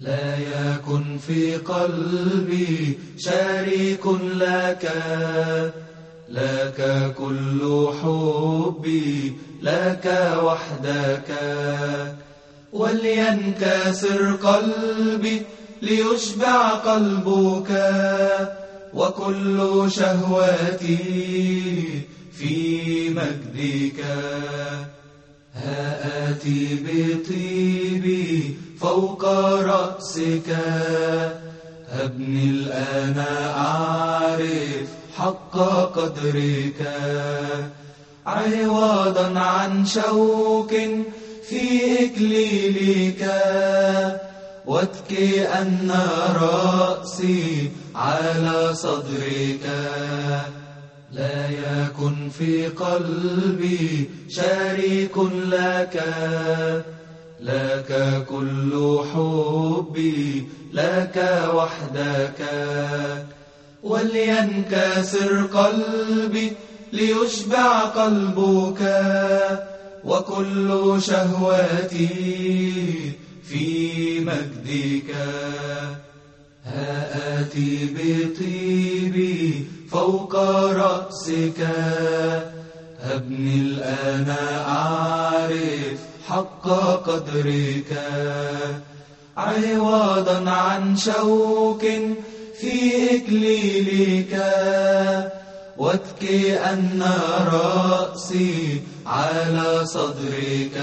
لا يكن في قلبي شريك لك لك كل حبي لك وحدك. ولينكسر قلبي ليشبع قلبك وكل شهواتي في مجدك. ها آتي بطيبي فوق رأسك. هبني الآن أعرف حق قدرك. عوضا عن شوك في إكليلك. واتكي أن رأسي على صدرك. لا يكن في قلبي شريك لك. لك كل حبي لك وحدك. ولينكسر قلبي ليشبع قلبك. وكل شهواتي في مجدك. ها آتي بطيبي فوق رأسك. هبني الآن أعرف حق قدرك. عوضا عن شوك في إكليلك. واتكي أن رأسي على صدرك.